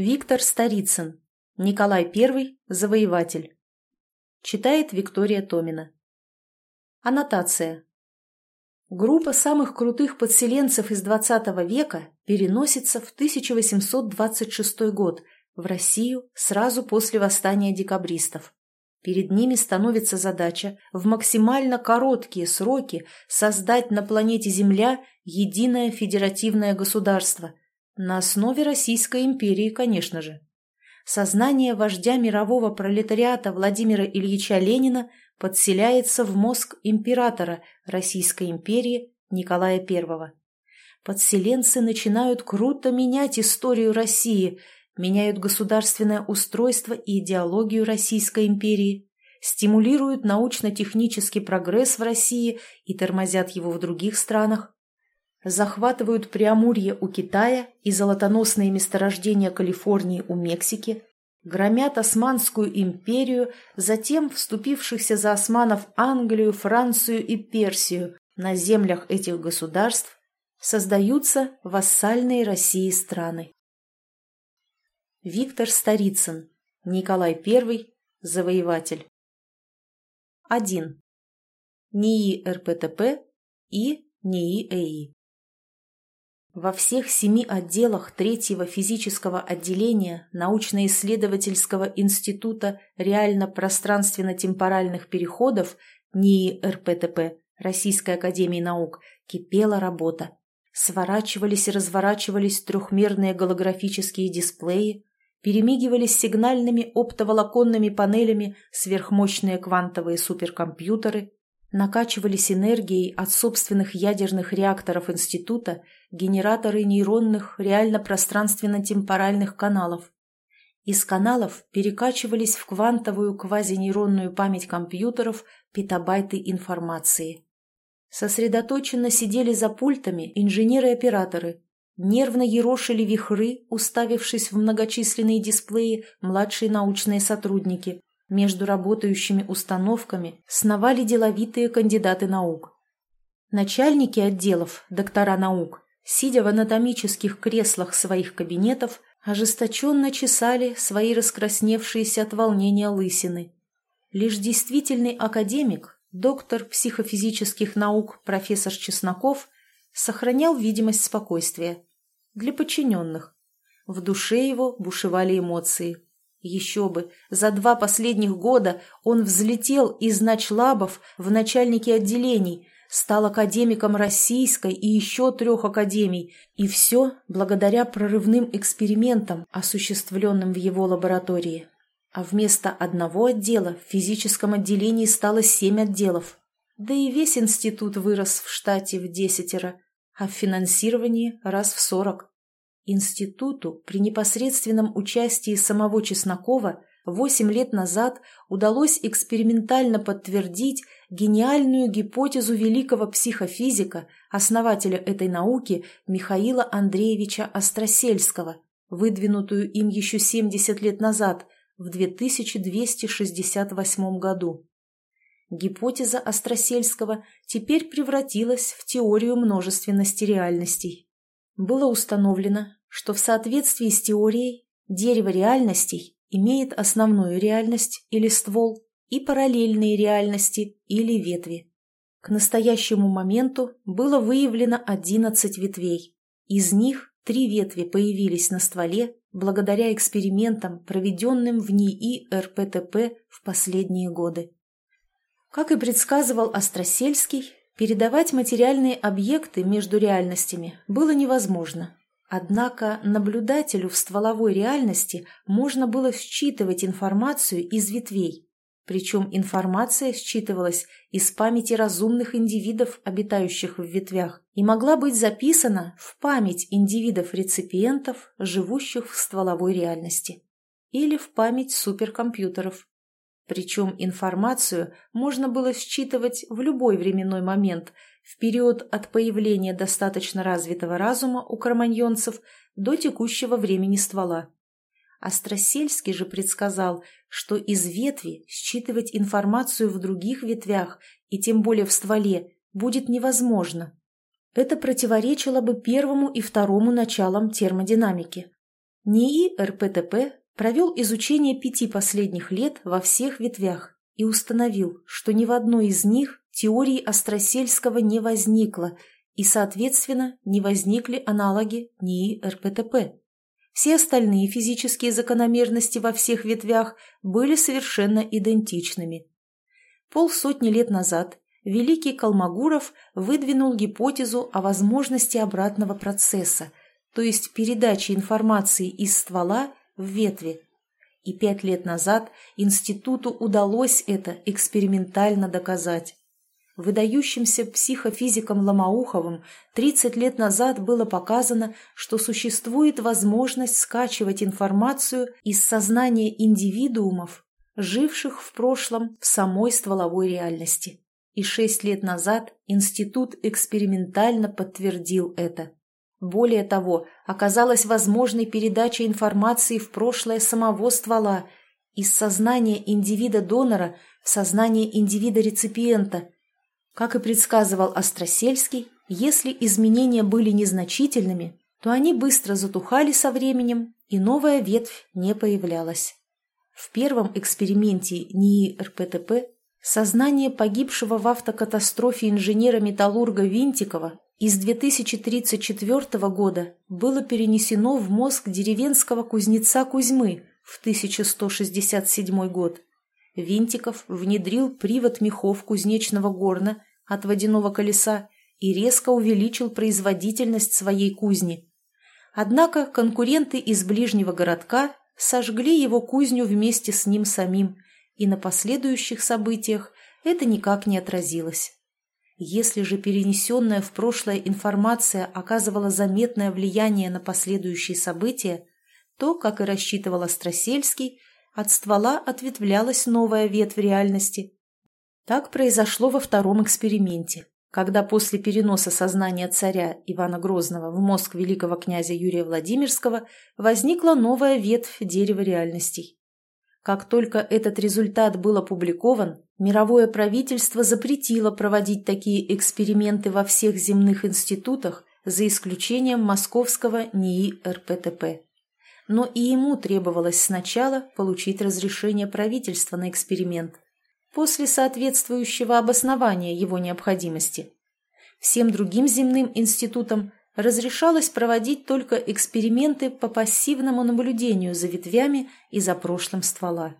Виктор Старицын. Николай I. Завоеватель. Читает Виктория Томина. Аннотация. Группа самых крутых подселенцев из XX века переносится в 1826 год в Россию сразу после восстания декабристов. Перед ними становится задача в максимально короткие сроки создать на планете Земля единое федеративное государство, на основе Российской империи, конечно же. Сознание вождя мирового пролетариата Владимира Ильича Ленина подселяется в мозг императора Российской империи Николая I. Подселенцы начинают круто менять историю России – меняют государственное устройство и идеологию Российской империи, стимулируют научно-технический прогресс в России и тормозят его в других странах, захватывают Преамурье у Китая и золотоносные месторождения Калифорнии у Мексики, громят Османскую империю, затем вступившихся за османов Англию, Францию и Персию на землях этих государств, создаются вассальные России страны. Виктор Старицын. Николай I. Завоеватель. 1. НИИ РПТП и НИИ ЭИ. Во всех семи отделах третьего физического отделения научно-исследовательского института реально-пространственно-темпоральных переходов НИИ РПТП Российской академии наук кипела работа. Сворачивались и разворачивались трехмерные голографические дисплеи, перемигивались сигнальными оптоволоконными панелями сверхмощные квантовые суперкомпьютеры, накачивались энергией от собственных ядерных реакторов института генераторы нейронных реально-пространственно-темпоральных каналов. Из каналов перекачивались в квантовую квазинейронную память компьютеров петабайты информации. Сосредоточенно сидели за пультами инженеры-операторы, Нервно ерошили вихры, уставившись в многочисленные дисплеи, младшие научные сотрудники. Между работающими установками сновали деловитые кандидаты наук. Начальники отделов, доктора наук, сидя в анатомических креслах своих кабинетов, ожесточенно чесали свои раскрасневшиеся от волнения лысины. Лишь действительный академик, доктор психофизических наук профессор Чесноков, сохранял видимость спокойствия для подчиненных. В душе его бушевали эмоции. Еще бы, за два последних года он взлетел из начлабов в начальники отделений, стал академиком российской и еще трех академий, и все благодаря прорывным экспериментам, осуществленным в его лаборатории. А вместо одного отдела в физическом отделении стало семь отделов. Да и весь институт вырос в штате в десятеро, а в финансировании раз в сорок. Институту при непосредственном участии самого Чеснокова восемь лет назад удалось экспериментально подтвердить гениальную гипотезу великого психофизика, основателя этой науки Михаила Андреевича Остросельского, выдвинутую им еще 70 лет назад, в 2268 году. Гипотеза Остросельского теперь превратилась в теорию множественности реальностей. Было установлено, что в соответствии с теорией дерево реальностей имеет основную реальность или ствол и параллельные реальности или ветви. К настоящему моменту было выявлено 11 ветвей. Из них три ветви появились на стволе благодаря экспериментам, проведенным в НИИ РПТП в последние годы. Как и предсказывал Остросельский, передавать материальные объекты между реальностями было невозможно. Однако наблюдателю в стволовой реальности можно было считывать информацию из ветвей, причем информация считывалась из памяти разумных индивидов, обитающих в ветвях, и могла быть записана в память индивидов-реципиентов, живущих в стволовой реальности, или в память суперкомпьютеров. Причем информацию можно было считывать в любой временной момент, в период от появления достаточно развитого разума у кроманьонцев до текущего времени ствола. Остросельский же предсказал, что из ветви считывать информацию в других ветвях, и тем более в стволе, будет невозможно. Это противоречило бы первому и второму началам термодинамики. НИИ РПТП провел изучение пяти последних лет во всех ветвях и установил, что ни в одной из них теории Остросельского не возникло, и, соответственно, не возникли аналоги НИИ РПТП. Все остальные физические закономерности во всех ветвях были совершенно идентичными. Полсотни лет назад великий Калмогуров выдвинул гипотезу о возможности обратного процесса, то есть передачи информации из ствола в ветви. И пять лет назад институту удалось это экспериментально доказать. Выдающимся психофизиком Ломоуховым 30 лет назад было показано, что существует возможность скачивать информацию из сознания индивидуумов, живших в прошлом в самой стволовой реальности. И шесть лет назад институт экспериментально подтвердил это. Более того, оказалась возможной передача информации в прошлое самого ствола из сознания индивида-донора в сознание индивида-реципиента. Как и предсказывал Остросельский, если изменения были незначительными, то они быстро затухали со временем, и новая ветвь не появлялась. В первом эксперименте НИИ РПТП сознание погибшего в автокатастрофе инженера-металлурга Винтикова из 2034 года было перенесено в мозг деревенского кузнеца Кузьмы в 1167 год. Винтиков внедрил привод мехов кузнечного горна от водяного колеса и резко увеличил производительность своей кузни. Однако конкуренты из ближнего городка сожгли его кузню вместе с ним самим, и на последующих событиях это никак не отразилось. Если же перенесенная в прошлое информация оказывала заметное влияние на последующие события, то, как и рассчитывал Остросельский, от ствола ответвлялась новая ветвь реальности. Так произошло во втором эксперименте, когда после переноса сознания царя Ивана Грозного в мозг великого князя Юрия Владимирского возникла новая ветвь дерева реальностей. Как только этот результат был опубликован, мировое правительство запретило проводить такие эксперименты во всех земных институтах, за исключением московского НИИ РПТП. Но и ему требовалось сначала получить разрешение правительства на эксперимент, после соответствующего обоснования его необходимости. Всем другим земным институтам разрешалось проводить только эксперименты по пассивному наблюдению за ветвями и за прошлым ствола.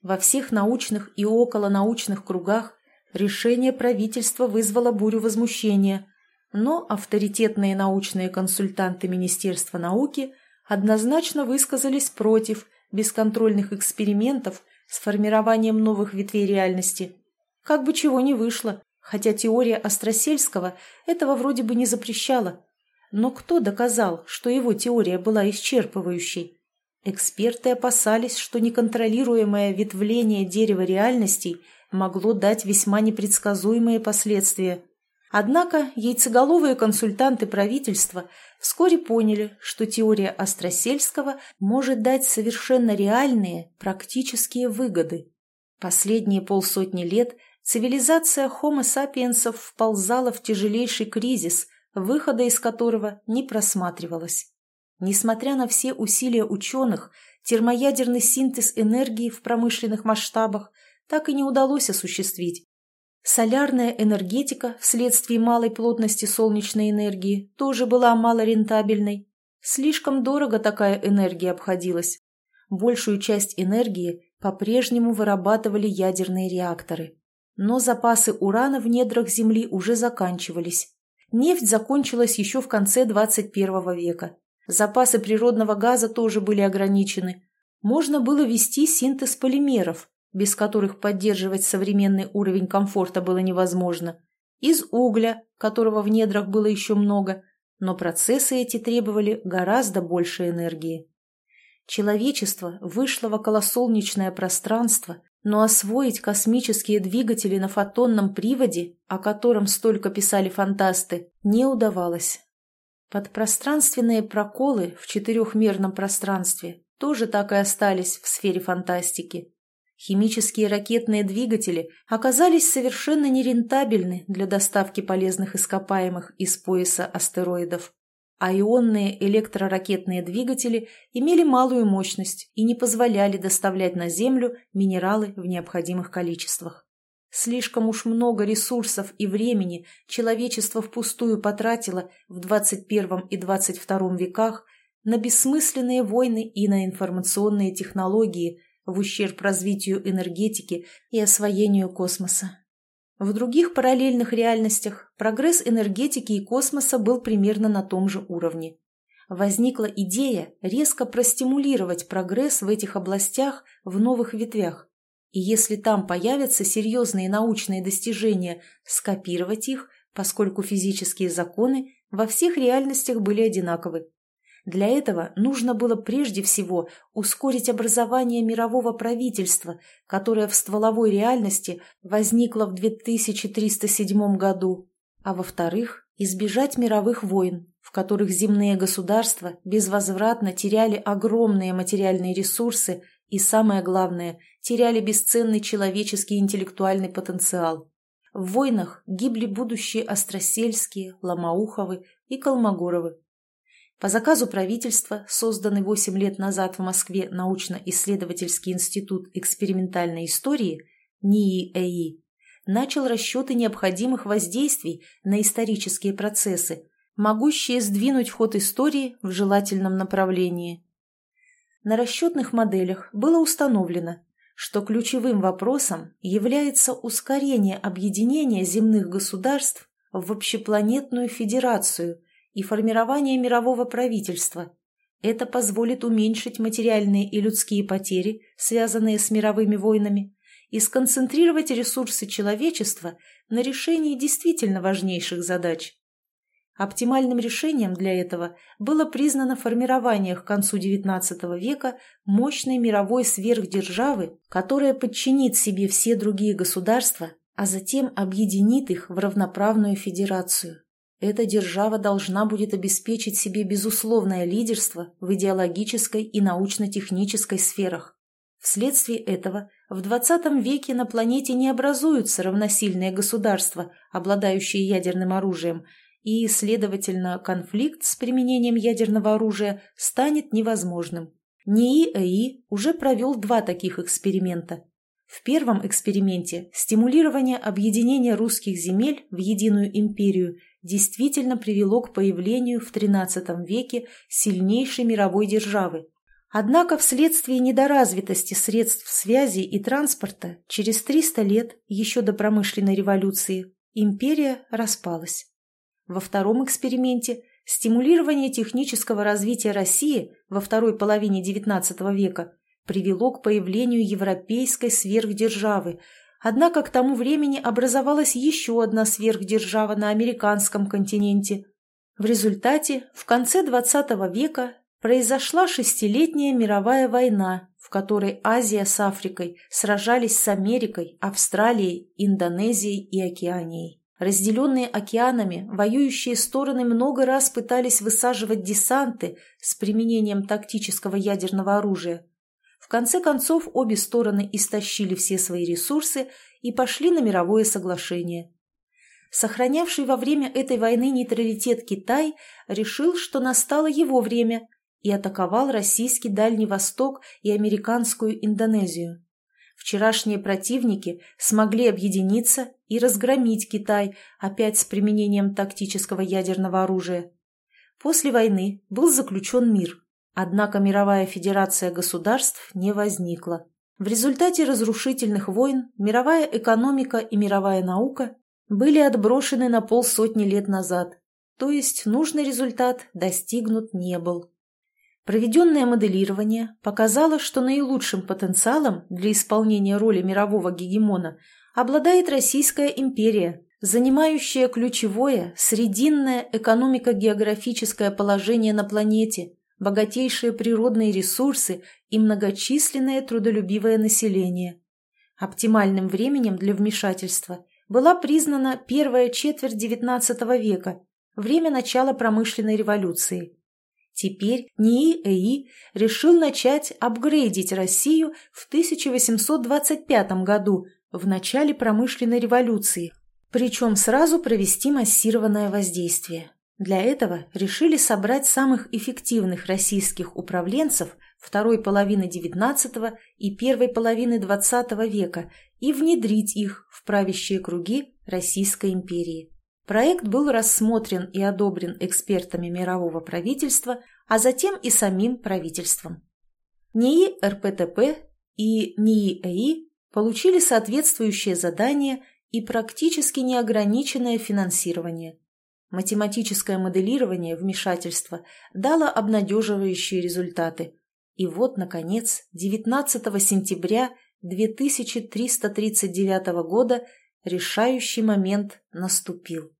Во всех научных и околонаучных кругах решение правительства вызвало бурю возмущения, но авторитетные научные консультанты Министерства науки однозначно высказались против бесконтрольных экспериментов с формированием новых ветвей реальности. Как бы чего ни вышло, хотя теория Остросельского этого вроде бы не запрещала – но кто доказал, что его теория была исчерпывающей? Эксперты опасались, что неконтролируемое ветвление дерева реальностей могло дать весьма непредсказуемые последствия. Однако яйцеголовые консультанты правительства вскоре поняли, что теория Остросельского может дать совершенно реальные практические выгоды. Последние полсотни лет цивилизация Homo sapiensов вползала в тяжелейший кризис – выхода из которого не просматривалось. Несмотря на все усилия ученых, термоядерный синтез энергии в промышленных масштабах так и не удалось осуществить. Солярная энергетика вследствие малой плотности солнечной энергии тоже была малорентабельной. Слишком дорого такая энергия обходилась. Большую часть энергии по-прежнему вырабатывали ядерные реакторы. Но запасы урана в недрах Земли уже заканчивались, Нефть закончилась еще в конце 21 века. Запасы природного газа тоже были ограничены. Можно было вести синтез полимеров, без которых поддерживать современный уровень комфорта было невозможно, из угля, которого в недрах было еще много, но процессы эти требовали гораздо больше энергии. Человечество вышло в околосолнечное пространство но освоить космические двигатели на фотонном приводе, о котором столько писали фантасты, не удавалось. Подпространственные проколы в четырехмерном пространстве тоже так и остались в сфере фантастики. Химические ракетные двигатели оказались совершенно нерентабельны для доставки полезных ископаемых из пояса астероидов. а ионные электроракетные двигатели имели малую мощность и не позволяли доставлять на Землю минералы в необходимых количествах. Слишком уж много ресурсов и времени человечество впустую потратило в 21 и 22 веках на бессмысленные войны и на информационные технологии в ущерб развитию энергетики и освоению космоса. В других параллельных реальностях прогресс энергетики и космоса был примерно на том же уровне. Возникла идея резко простимулировать прогресс в этих областях в новых ветвях, и если там появятся серьезные научные достижения, скопировать их, поскольку физические законы во всех реальностях были одинаковы. Для этого нужно было прежде всего ускорить образование мирового правительства, которое в стволовой реальности возникло в 2307 году, а во-вторых, избежать мировых войн, в которых земные государства безвозвратно теряли огромные материальные ресурсы и, самое главное, теряли бесценный человеческий интеллектуальный потенциал. В войнах гибли будущие Остросельские, Ломоуховы и Колмогоровы. По заказу правительства, созданный 8 лет назад в Москве научно-исследовательский институт экспериментальной истории НИИ-ЭИ, начал расчеты необходимых воздействий на исторические процессы, могущие сдвинуть ход истории в желательном направлении. На расчетных моделях было установлено, что ключевым вопросом является ускорение объединения земных государств в общепланетную федерацию – и формирование мирового правительства. Это позволит уменьшить материальные и людские потери, связанные с мировыми войнами, и сконцентрировать ресурсы человечества на решении действительно важнейших задач. Оптимальным решением для этого было признано формирование к концу XIX века мощной мировой сверхдержавы, которая подчинит себе все другие государства, а затем объединит их в равноправную федерацию. Эта держава должна будет обеспечить себе безусловное лидерство в идеологической и научно-технической сферах. Вследствие этого в XX веке на планете не образуются равносильные государства, обладающие ядерным оружием, и, следовательно, конфликт с применением ядерного оружия станет невозможным. НИИ-ЭИ уже провел два таких эксперимента. В первом эксперименте стимулирование объединения русских земель в единую империю – действительно привело к появлению в XIII веке сильнейшей мировой державы. Однако вследствие недоразвитости средств связи и транспорта через 300 лет, еще до промышленной революции, империя распалась. Во втором эксперименте стимулирование технического развития России во второй половине XIX века привело к появлению европейской сверхдержавы, Однако к тому времени образовалась еще одна сверхдержава на американском континенте. В результате в конце XX века произошла шестилетняя мировая война, в которой Азия с Африкой сражались с Америкой, Австралией, Индонезией и Океанией. Разделенные океанами, воюющие стороны много раз пытались высаживать десанты с применением тактического ядерного оружия, конце концов, обе стороны истощили все свои ресурсы и пошли на мировое соглашение. Сохранявший во время этой войны нейтралитет Китай решил, что настало его время, и атаковал российский Дальний Восток и американскую Индонезию. Вчерашние противники смогли объединиться и разгромить Китай опять с применением тактического ядерного оружия. После войны был заключен мир. Однако мировая федерация государств не возникла. В результате разрушительных войн мировая экономика и мировая наука были отброшены на полсотни лет назад, то есть нужный результат достигнут не был. Проведенное моделирование показало, что наилучшим потенциалом для исполнения роли мирового гегемона обладает Российская империя, занимающая ключевое срединное экономико-географическое положение на планете – богатейшие природные ресурсы и многочисленное трудолюбивое население. Оптимальным временем для вмешательства была признана первая четверть XIX века, время начала промышленной революции. Теперь НИИ-ЭИ решил начать апгрейдить Россию в 1825 году, в начале промышленной революции, причем сразу провести массированное воздействие. Для этого решили собрать самых эффективных российских управленцев второй половины XIX и первой половины XX века и внедрить их в правящие круги Российской империи. Проект был рассмотрен и одобрен экспертами мирового правительства, а затем и самим правительством. НИИ РПТП и НИИ получили соответствующее задание и практически неограниченное финансирование. Математическое моделирование вмешательства дало обнадеживающие результаты. И вот, наконец, 19 сентября 2339 года решающий момент наступил.